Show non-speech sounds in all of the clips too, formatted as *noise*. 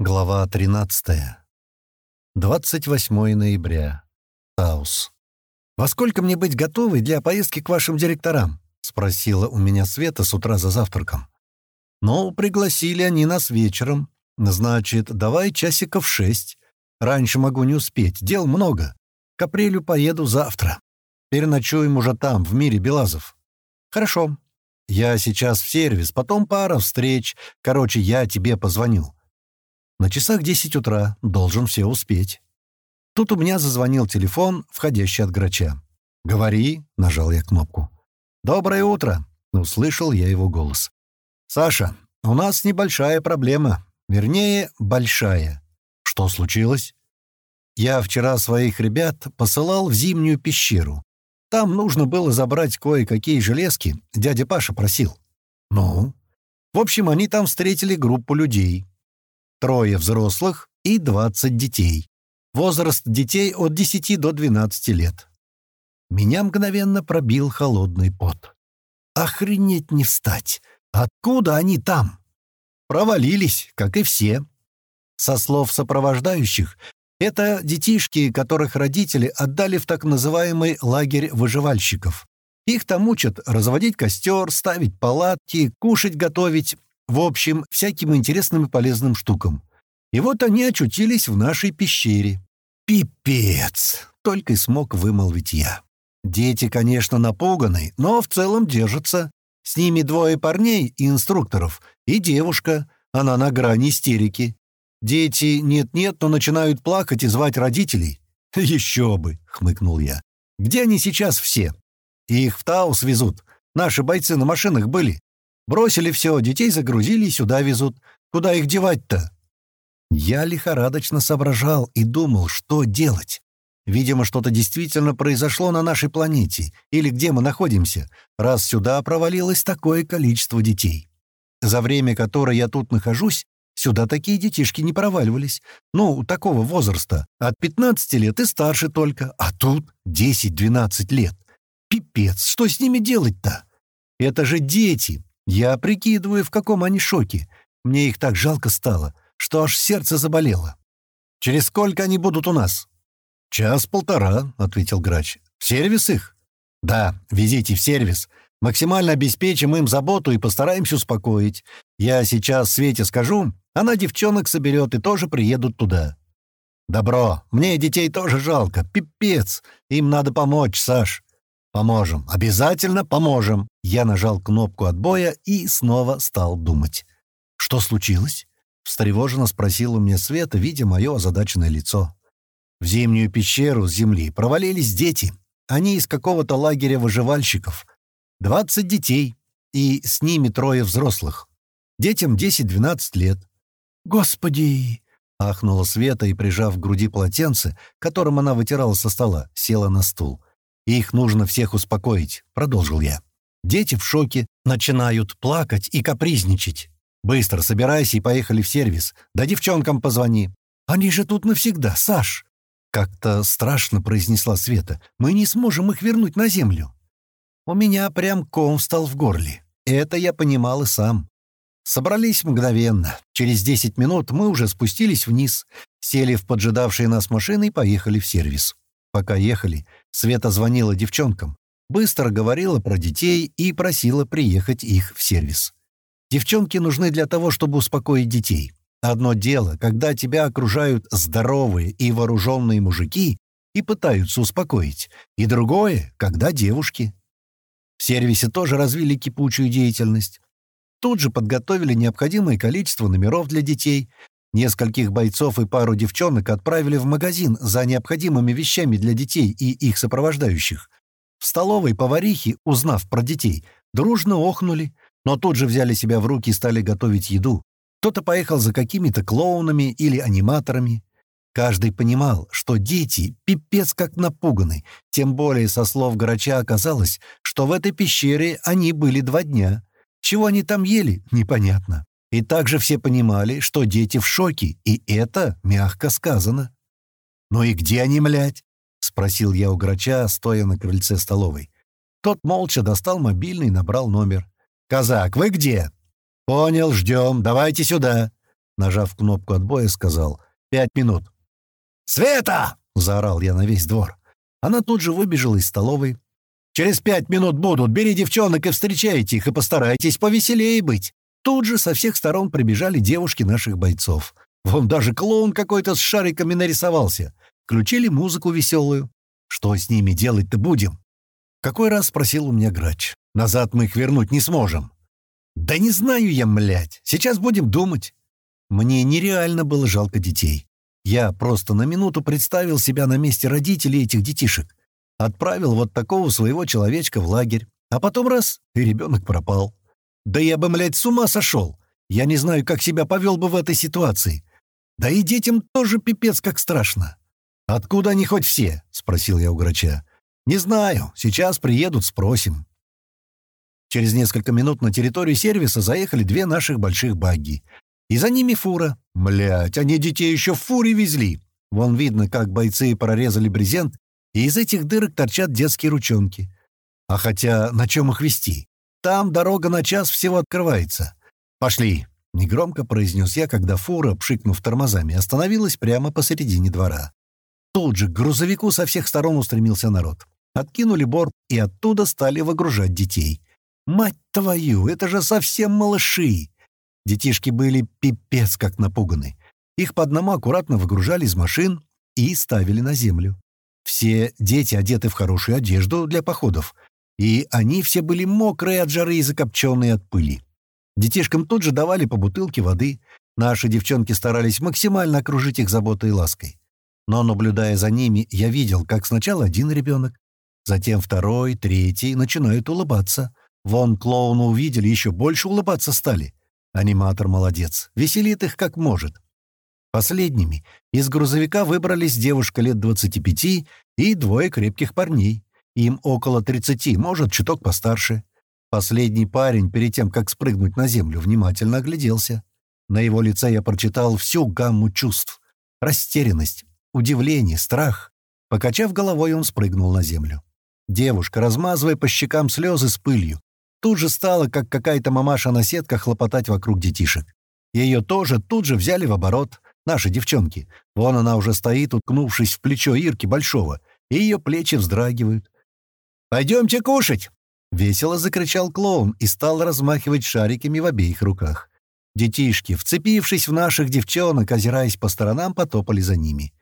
Глава 13. 28 ноября. Таус. «Во сколько мне быть готовой для поездки к вашим директорам?» — спросила у меня Света с утра за завтраком. «Ну, пригласили они нас вечером. Значит, давай часиков шесть. Раньше могу не успеть, дел много. К апрелю поеду завтра. Переночуем уже там, в мире Белазов». «Хорошо. Я сейчас в сервис, потом пара встреч. Короче, я тебе позвоню». На часах 10 утра, должен все успеть. Тут у меня зазвонил телефон, входящий от грача. «Говори», — нажал я кнопку. «Доброе утро», — услышал я его голос. «Саша, у нас небольшая проблема. Вернее, большая. Что случилось?» «Я вчера своих ребят посылал в зимнюю пещеру. Там нужно было забрать кое-какие железки, дядя Паша просил». «Ну?» «В общем, они там встретили группу людей трое взрослых и 20 детей. Возраст детей от 10 до 12 лет. Меня мгновенно пробил холодный пот. Охренеть не встать! Откуда они там? Провалились, как и все. Со слов сопровождающих, это детишки, которых родители отдали в так называемый лагерь выживальщиков. Их там учат разводить костер, ставить палатки, кушать готовить, в общем, всяким интересным и полезным штукам. И вот они очутились в нашей пещере. «Пипец!» — только и смог вымолвить я. Дети, конечно, напуганы, но в целом держатся. С ними двое парней и инструкторов, и девушка, она на грани истерики. Дети нет-нет, но начинают плакать и звать родителей. *laughs* «Еще бы!» — хмыкнул я. «Где они сейчас все?» «Их в Таус везут. Наши бойцы на машинах были. Бросили все, детей загрузили и сюда везут. Куда их девать-то?» Я лихорадочно соображал и думал, что делать. Видимо, что-то действительно произошло на нашей планете, или где мы находимся, раз сюда провалилось такое количество детей. За время, которое я тут нахожусь, сюда такие детишки не проваливались. Ну, такого возраста, от 15 лет и старше только, а тут 10-12 лет. Пипец, что с ними делать-то? Это же дети, я прикидываю, в каком они шоке. Мне их так жалко стало, что аж сердце заболело. Через сколько они будут у нас? «Час-полтора», — ответил грач. «В сервис их?» «Да, везите в сервис. Максимально обеспечим им заботу и постараемся успокоить. Я сейчас Свете скажу, она девчонок соберет и тоже приедут туда». «Добро. Мне детей тоже жалко. Пипец. Им надо помочь, Саш. «Поможем. Обязательно поможем!» Я нажал кнопку отбоя и снова стал думать. «Что случилось?» — встревоженно спросила у меня Света, видя мое озадаченное лицо. В зимнюю пещеру с земли провалились дети. Они из какого-то лагеря выживальщиков. Двадцать детей, и с ними трое взрослых. Детям 10-12 лет. «Господи!» — ахнула Света и, прижав к груди полотенце, которым она вытирала со стола, села на стул. «Их нужно всех успокоить», — продолжил я. «Дети в шоке, начинают плакать и капризничать. Быстро собирайся и поехали в сервис. Да девчонкам позвони. Они же тут навсегда, Саш!» Как-то страшно произнесла Света. «Мы не сможем их вернуть на землю». У меня прям ком встал в горле. Это я понимал и сам. Собрались мгновенно. Через десять минут мы уже спустились вниз, сели в поджидавшие нас машины и поехали в сервис. Пока ехали, Света звонила девчонкам, быстро говорила про детей и просила приехать их в сервис. Девчонки нужны для того, чтобы успокоить детей. Одно дело, когда тебя окружают здоровые и вооруженные мужики и пытаются успокоить, и другое, когда девушки. В сервисе тоже развили кипучую деятельность. Тут же подготовили необходимое количество номеров для детей, Нескольких бойцов и пару девчонок отправили в магазин за необходимыми вещами для детей и их сопровождающих. В столовой поварихи, узнав про детей, дружно охнули, но тут же взяли себя в руки и стали готовить еду. Кто-то поехал за какими-то клоунами или аниматорами. Каждый понимал, что дети пипец как напуганы, тем более со слов Грача оказалось, что в этой пещере они были два дня. Чего они там ели, непонятно. И также все понимали, что дети в шоке, и это мягко сказано. «Ну и где они, млять?» — спросил я у грача, стоя на крыльце столовой. Тот молча достал мобильный и набрал номер. «Казак, вы где?» «Понял, ждем. Давайте сюда». Нажав кнопку отбоя, сказал «Пять минут». «Света!» — заорал я на весь двор. Она тут же выбежала из столовой. «Через пять минут будут. Бери девчонок и встречайте их, и постарайтесь повеселее быть». Тут же со всех сторон прибежали девушки наших бойцов. Вон даже клоун какой-то с шариками нарисовался. Включили музыку веселую. Что с ними делать-то будем? Какой раз спросил у меня грач. Назад мы их вернуть не сможем. Да не знаю я, млять. Сейчас будем думать. Мне нереально было жалко детей. Я просто на минуту представил себя на месте родителей этих детишек. Отправил вот такого своего человечка в лагерь. А потом раз — и ребенок пропал. Да я бы, млядь, с ума сошел. Я не знаю, как себя повел бы в этой ситуации. Да и детям тоже пипец как страшно. «Откуда они хоть все?» — спросил я у грача. «Не знаю. Сейчас приедут, спросим». Через несколько минут на территорию сервиса заехали две наших больших багги. И за ними фура. Млять, они детей еще в фуре везли. Вон видно, как бойцы прорезали брезент, и из этих дырок торчат детские ручонки. А хотя на чем их вести? Там дорога на час всего открывается. Пошли!» — негромко произнес я, когда фура, пшикнув тормозами, остановилась прямо посередине двора. Тут же к грузовику со всех сторон устремился народ. Откинули борт и оттуда стали выгружать детей. «Мать твою, это же совсем малыши!» Детишки были пипец как напуганы. Их по одному аккуратно выгружали из машин и ставили на землю. Все дети одеты в хорошую одежду для походов — и они все были мокрые от жары и закопченные от пыли. Детишкам тут же давали по бутылке воды. Наши девчонки старались максимально окружить их заботой и лаской. Но, наблюдая за ними, я видел, как сначала один ребенок, затем второй, третий начинают улыбаться. Вон клоуна увидели, еще больше улыбаться стали. Аниматор молодец, веселит их как может. Последними из грузовика выбрались девушка лет 25 и двое крепких парней. Им около 30, может, чуток постарше. Последний парень, перед тем, как спрыгнуть на землю, внимательно огляделся. На его лице я прочитал всю гамму чувств. Растерянность, удивление, страх. Покачав головой, он спрыгнул на землю. Девушка, размазывая по щекам слезы с пылью, тут же стала, как какая-то мамаша на сетках, хлопотать вокруг детишек. Ее тоже тут же взяли в оборот, наши девчонки. Вон она уже стоит, уткнувшись в плечо Ирки Большого, и ее плечи вздрагивают. «Пойдемте кушать!» — весело закричал клоун и стал размахивать шариками в обеих руках. Детишки, вцепившись в наших девчонок, озираясь по сторонам, потопали за ними.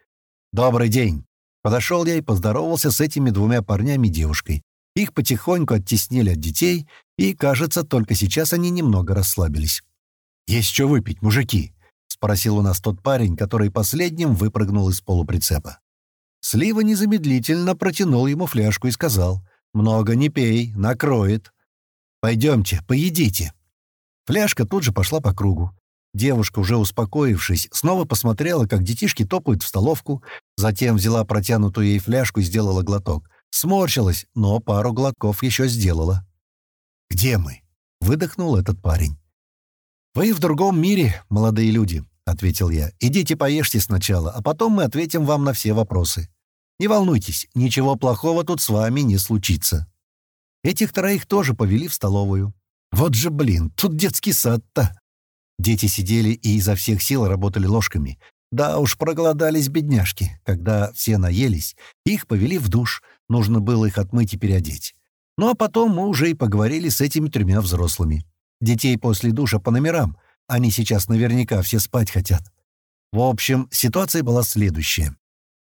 «Добрый день!» Подошел я и поздоровался с этими двумя парнями и девушкой. Их потихоньку оттеснили от детей, и, кажется, только сейчас они немного расслабились. «Есть что выпить, мужики?» — спросил у нас тот парень, который последним выпрыгнул из полуприцепа. Слива незамедлительно протянул ему фляжку и сказал — много не пей, накроет. Пойдемте, поедите». Фляжка тут же пошла по кругу. Девушка, уже успокоившись, снова посмотрела, как детишки топают в столовку, затем взяла протянутую ей фляжку и сделала глоток. Сморщилась, но пару глотков еще сделала. «Где мы?» — выдохнул этот парень. «Вы в другом мире, молодые люди», — ответил я. «Идите поешьте сначала, а потом мы ответим вам на все вопросы». Не волнуйтесь, ничего плохого тут с вами не случится. Этих троих тоже повели в столовую. Вот же, блин, тут детский сад-то. Дети сидели и изо всех сил работали ложками. Да уж, проголодались бедняжки. Когда все наелись, их повели в душ. Нужно было их отмыть и переодеть. Ну а потом мы уже и поговорили с этими тремя взрослыми. Детей после душа по номерам. Они сейчас наверняка все спать хотят. В общем, ситуация была следующая.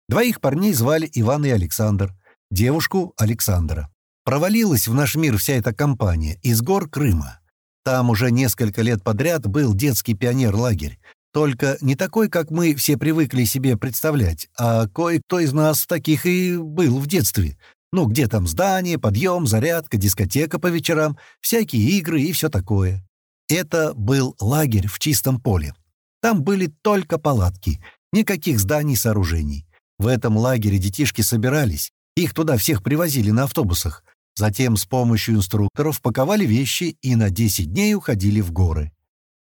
Двоих парней звали Иван и Александр, девушку — Александра. Провалилась в наш мир вся эта компания из гор Крыма. Там уже несколько лет подряд был детский пионер-лагерь. Только не такой, как мы все привыкли себе представлять, а кое-кто из нас таких и был в детстве. Ну, где там здание, подъем, зарядка, дискотека по вечерам, всякие игры и все такое. Это был лагерь в чистом поле. Там были только палатки, никаких зданий, сооружений. В этом лагере детишки собирались, их туда всех привозили на автобусах. Затем с помощью инструкторов паковали вещи и на 10 дней уходили в горы.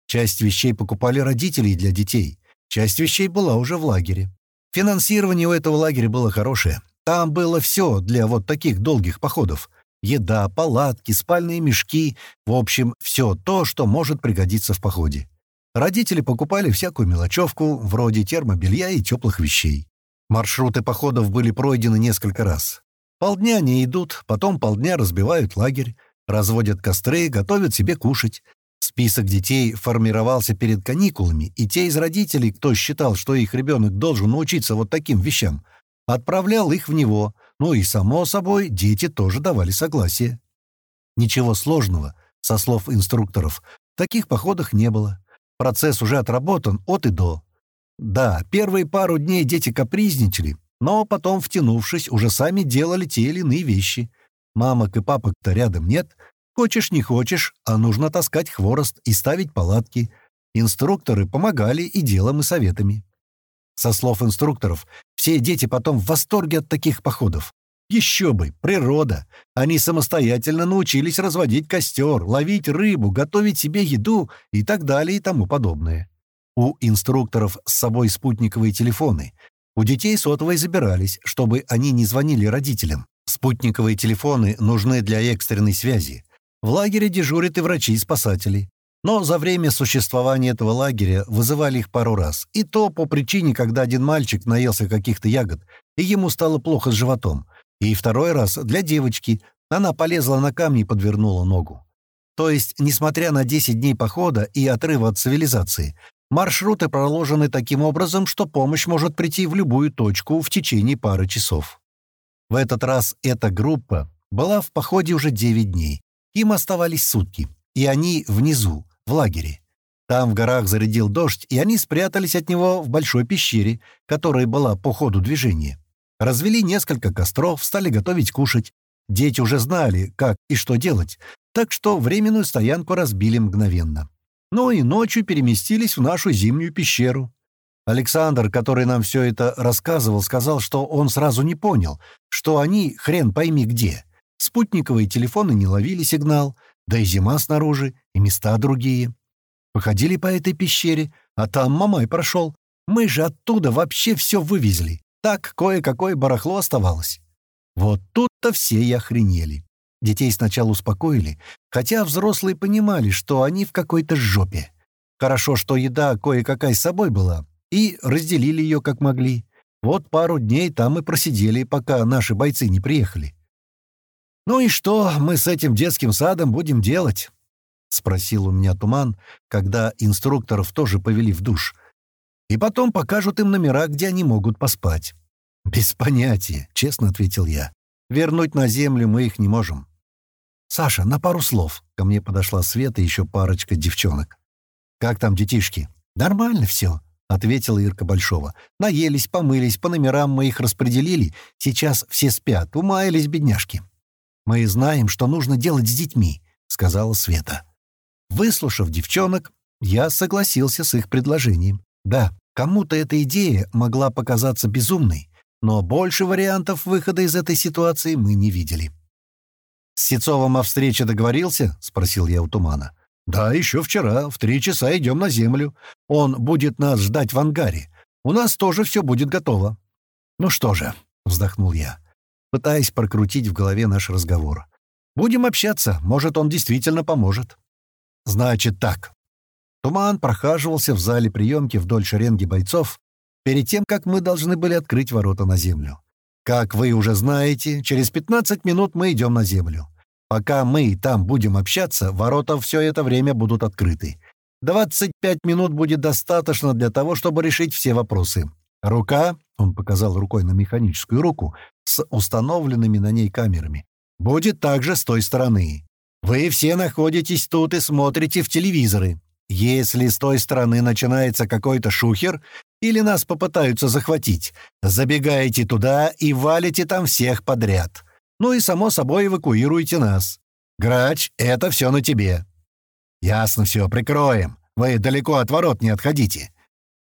Часть вещей покупали родители для детей, часть вещей была уже в лагере. Финансирование у этого лагеря было хорошее. Там было все для вот таких долгих походов. Еда, палатки, спальные мешки, в общем, все то, что может пригодиться в походе. Родители покупали всякую мелочевку, вроде термобелья и теплых вещей. Маршруты походов были пройдены несколько раз. Полдня они идут, потом полдня разбивают лагерь, разводят костры, готовят себе кушать. Список детей формировался перед каникулами, и те из родителей, кто считал, что их ребенок должен научиться вот таким вещам, отправлял их в него, ну и, само собой, дети тоже давали согласие. Ничего сложного, со слов инструкторов, в таких походах не было. Процесс уже отработан от и до. Да, первые пару дней дети капризничали, но потом, втянувшись, уже сами делали те или иные вещи. Мамок и папок-то рядом нет. Хочешь, не хочешь, а нужно таскать хворост и ставить палатки. Инструкторы помогали и делом, и советами. Со слов инструкторов, все дети потом в восторге от таких походов. Еще бы, природа. Они самостоятельно научились разводить костер, ловить рыбу, готовить себе еду и так далее и тому подобное. У инструкторов с собой спутниковые телефоны. У детей сотовые забирались, чтобы они не звонили родителям. Спутниковые телефоны нужны для экстренной связи. В лагере дежурят и врачи и спасатели. Но за время существования этого лагеря вызывали их пару раз. И то по причине, когда один мальчик наелся каких-то ягод, и ему стало плохо с животом. И второй раз для девочки. Она полезла на камни и подвернула ногу. То есть, несмотря на 10 дней похода и отрыва от цивилизации, Маршруты проложены таким образом, что помощь может прийти в любую точку в течение пары часов. В этот раз эта группа была в походе уже 9 дней. Им оставались сутки, и они внизу, в лагере. Там в горах зарядил дождь, и они спрятались от него в большой пещере, которая была по ходу движения. Развели несколько костров, стали готовить кушать. Дети уже знали, как и что делать, так что временную стоянку разбили мгновенно но и ночью переместились в нашу зимнюю пещеру. Александр, который нам все это рассказывал, сказал, что он сразу не понял, что они хрен пойми где. Спутниковые телефоны не ловили сигнал, да и зима снаружи, и места другие. Походили по этой пещере, а там Мамай прошел. Мы же оттуда вообще все вывезли. Так кое-какое барахло оставалось. Вот тут-то все и охренели. Детей сначала успокоили, хотя взрослые понимали, что они в какой-то жопе. Хорошо, что еда кое-какая с собой была, и разделили ее как могли. Вот пару дней там и просидели, пока наши бойцы не приехали. «Ну и что мы с этим детским садом будем делать?» — спросил у меня Туман, когда инструкторов тоже повели в душ. «И потом покажут им номера, где они могут поспать». «Без понятия», — честно ответил я. «Вернуть на землю мы их не можем. «Саша, на пару слов». Ко мне подошла Света и еще парочка девчонок. «Как там детишки?» «Нормально все», — ответила Ирка Большова. «Наелись, помылись, по номерам мы их распределили. Сейчас все спят, умаялись бедняжки». «Мы знаем, что нужно делать с детьми», — сказала Света. Выслушав девчонок, я согласился с их предложением. Да, кому-то эта идея могла показаться безумной, но больше вариантов выхода из этой ситуации мы не видели. «С Сецовым о встрече договорился?» — спросил я у Тумана. «Да, еще вчера. В три часа идем на землю. Он будет нас ждать в ангаре. У нас тоже все будет готово». «Ну что же», — вздохнул я, пытаясь прокрутить в голове наш разговор. «Будем общаться. Может, он действительно поможет». «Значит так». Туман прохаживался в зале приемки вдоль шеренги бойцов перед тем, как мы должны были открыть ворота на землю. Как вы уже знаете, через 15 минут мы идем на землю. Пока мы там будем общаться, ворота все это время будут открыты. 25 минут будет достаточно для того, чтобы решить все вопросы. Рука, он показал рукой на механическую руку, с установленными на ней камерами, будет также с той стороны. Вы все находитесь тут и смотрите в телевизоры. Если с той стороны начинается какой-то шухер, или нас попытаются захватить, забегаете туда и валите там всех подряд. Ну и, само собой, эвакуируйте нас. Грач, это все на тебе». «Ясно все, прикроем. Вы далеко от ворот не отходите.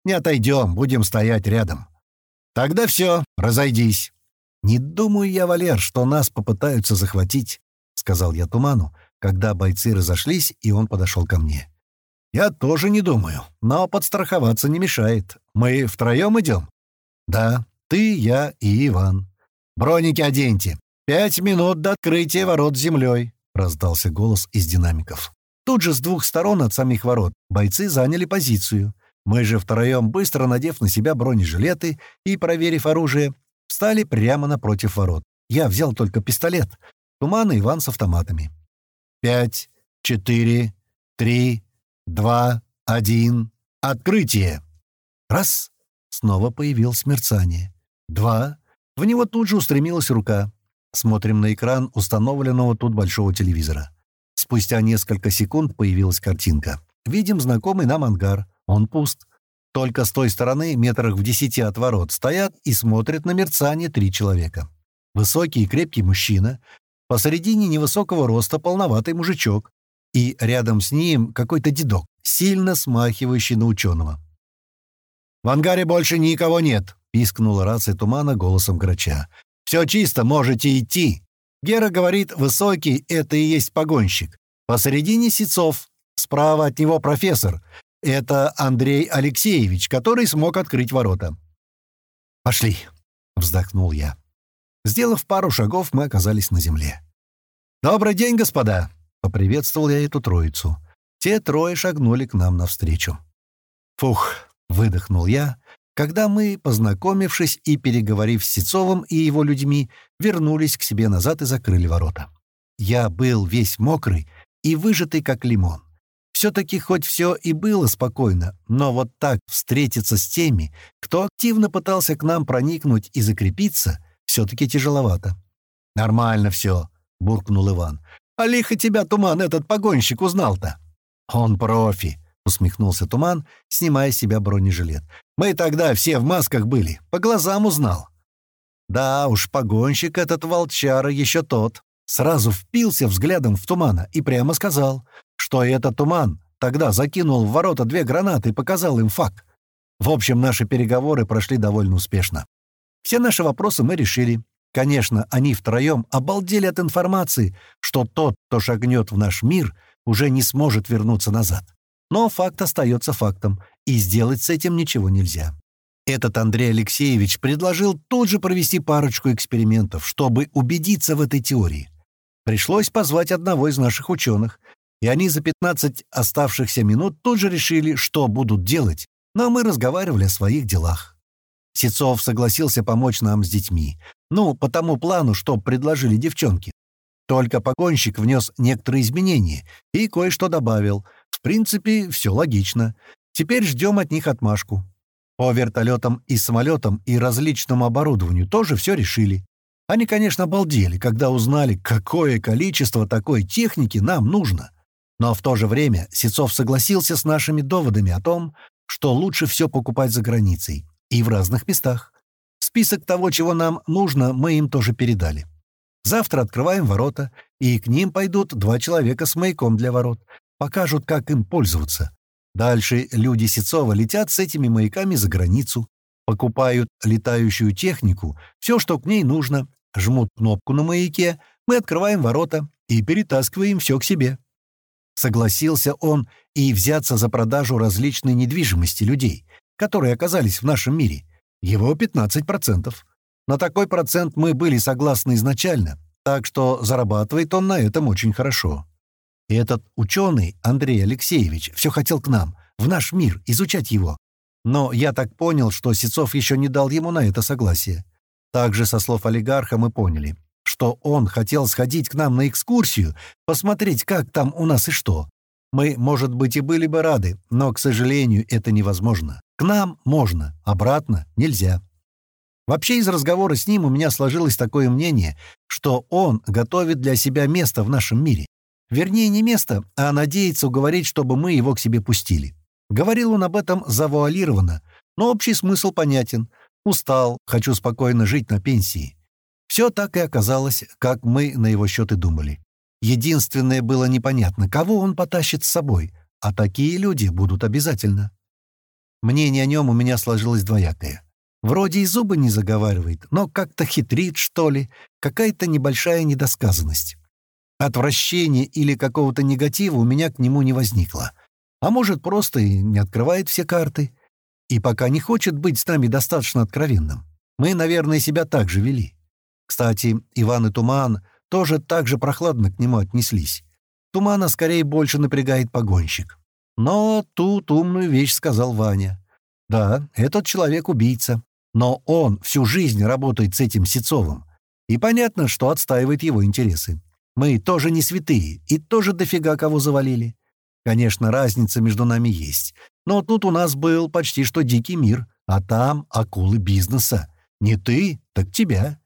Не отойдем, будем стоять рядом. Тогда все, разойдись». «Не думаю я, Валер, что нас попытаются захватить», — сказал я Туману, когда бойцы разошлись, и он подошел ко мне. «Я тоже не думаю, но подстраховаться не мешает. Мы втроем идем?» «Да, ты, я и Иван. Броники оденьте. Пять минут до открытия ворот землей», — раздался голос из динамиков. Тут же с двух сторон от самих ворот бойцы заняли позицию. Мы же втроем, быстро надев на себя бронежилеты и проверив оружие, встали прямо напротив ворот. Я взял только пистолет. Туман и Иван с автоматами. «Пять, четыре, три, два, один. Открытие!» Раз. Снова появилось мерцание. Два. В него тут же устремилась рука. Смотрим на экран установленного тут большого телевизора. Спустя несколько секунд появилась картинка. Видим знакомый нам ангар. Он пуст. Только с той стороны, метрах в десяти от ворот, стоят и смотрят на мерцание три человека. Высокий и крепкий мужчина, посередине невысокого роста полноватый мужичок, и рядом с ним какой-то дедок, сильно смахивающий на ученого. «В ангаре больше никого нет», — пискнула рация тумана голосом грача. «Все чисто, можете идти». Гера говорит, высокий — это и есть погонщик. Посередине Сецов, справа от него профессор. Это Андрей Алексеевич, который смог открыть ворота. «Пошли», — вздохнул я. Сделав пару шагов, мы оказались на земле. «Добрый день, господа!» — поприветствовал я эту троицу. Те трое шагнули к нам навстречу. «Фух!» Выдохнул я, когда мы, познакомившись и переговорив с Сецовым и его людьми, вернулись к себе назад и закрыли ворота. Я был весь мокрый и выжатый, как лимон. Все-таки хоть все и было спокойно, но вот так встретиться с теми, кто активно пытался к нам проникнуть и закрепиться, все-таки тяжеловато. «Нормально все», — буркнул Иван. «А лихо тебя, Туман, этот погонщик узнал-то». «Он профи», — усмехнулся Туман, снимая с себя бронежилет. «Мы тогда все в масках были. По глазам узнал». Да уж, погонщик этот волчара еще тот. Сразу впился взглядом в Тумана и прямо сказал, что этот Туман тогда закинул в ворота две гранаты и показал им факт. В общем, наши переговоры прошли довольно успешно. Все наши вопросы мы решили. Конечно, они втроем обалдели от информации, что тот, кто шагнет в наш мир, уже не сможет вернуться назад. Но факт остается фактом, и сделать с этим ничего нельзя. Этот Андрей Алексеевич предложил тут же провести парочку экспериментов, чтобы убедиться в этой теории. Пришлось позвать одного из наших ученых, и они за 15 оставшихся минут тут же решили, что будут делать, но мы разговаривали о своих делах. Сецов согласился помочь нам с детьми. Ну, по тому плану, что предложили девчонки. Только погонщик внес некоторые изменения и кое-что добавил — в принципе, все логично. Теперь ждем от них отмашку. По вертолетам и самолетам и различному оборудованию тоже все решили. Они, конечно, обалдели, когда узнали, какое количество такой техники нам нужно. Но в то же время Сецов согласился с нашими доводами о том, что лучше все покупать за границей и в разных местах. Список того, чего нам нужно, мы им тоже передали. Завтра открываем ворота, и к ним пойдут два человека с маяком для ворот, покажут, как им пользоваться. Дальше люди Сецова летят с этими маяками за границу, покупают летающую технику, все, что к ней нужно, жмут кнопку на маяке, мы открываем ворота и перетаскиваем все к себе. Согласился он и взяться за продажу различной недвижимости людей, которые оказались в нашем мире. Его 15%. На такой процент мы были согласны изначально, так что зарабатывает он на этом очень хорошо. И этот ученый, Андрей Алексеевич, все хотел к нам, в наш мир, изучать его. Но я так понял, что Сецов еще не дал ему на это согласие. Также, со слов олигарха, мы поняли, что он хотел сходить к нам на экскурсию, посмотреть, как там у нас и что. Мы, может быть, и были бы рады, но, к сожалению, это невозможно. К нам можно, обратно нельзя. Вообще, из разговора с ним у меня сложилось такое мнение, что он готовит для себя место в нашем мире. Вернее, не место, а надеется уговорить, чтобы мы его к себе пустили. Говорил он об этом завуалированно, но общий смысл понятен. Устал, хочу спокойно жить на пенсии. Все так и оказалось, как мы на его счет и думали. Единственное было непонятно, кого он потащит с собой, а такие люди будут обязательно. Мнение о нем у меня сложилось двоякое. Вроде и зубы не заговаривает, но как-то хитрит, что ли, какая-то небольшая недосказанность. Отвращения или какого-то негатива у меня к нему не возникло. А может, просто не открывает все карты. И пока не хочет быть с нами достаточно откровенным. Мы, наверное, себя так же вели. Кстати, Иван и Туман тоже так же прохладно к нему отнеслись. Тумана скорее больше напрягает погонщик. Но тут умную вещь сказал Ваня. Да, этот человек убийца, но он всю жизнь работает с этим Сецовым. И понятно, что отстаивает его интересы. Мы тоже не святые и тоже дофига кого завалили. Конечно, разница между нами есть. Но тут у нас был почти что дикий мир, а там акулы бизнеса. Не ты, так тебя.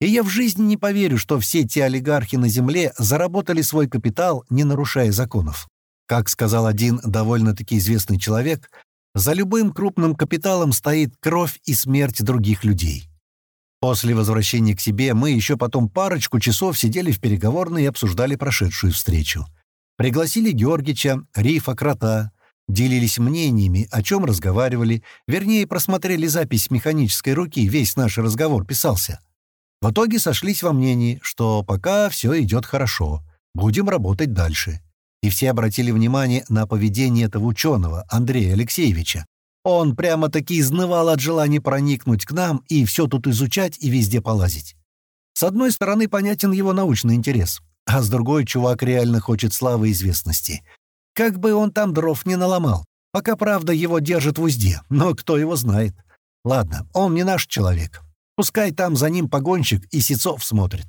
И я в жизни не поверю, что все те олигархи на земле заработали свой капитал, не нарушая законов. Как сказал один довольно-таки известный человек, за любым крупным капиталом стоит кровь и смерть других людей. После возвращения к себе мы еще потом парочку часов сидели в переговорной и обсуждали прошедшую встречу. Пригласили Георгича, Рифа, Крота, делились мнениями, о чем разговаривали, вернее, просмотрели запись механической руки, весь наш разговор писался. В итоге сошлись во мнении, что пока все идет хорошо, будем работать дальше. И все обратили внимание на поведение этого ученого, Андрея Алексеевича. Он прямо-таки изнывал от желания проникнуть к нам и все тут изучать и везде полазить. С одной стороны, понятен его научный интерес, а с другой, чувак реально хочет славы и известности. Как бы он там дров не наломал. Пока, правда, его держит в узде, но кто его знает. Ладно, он не наш человек. Пускай там за ним погонщик и Сецов смотрит.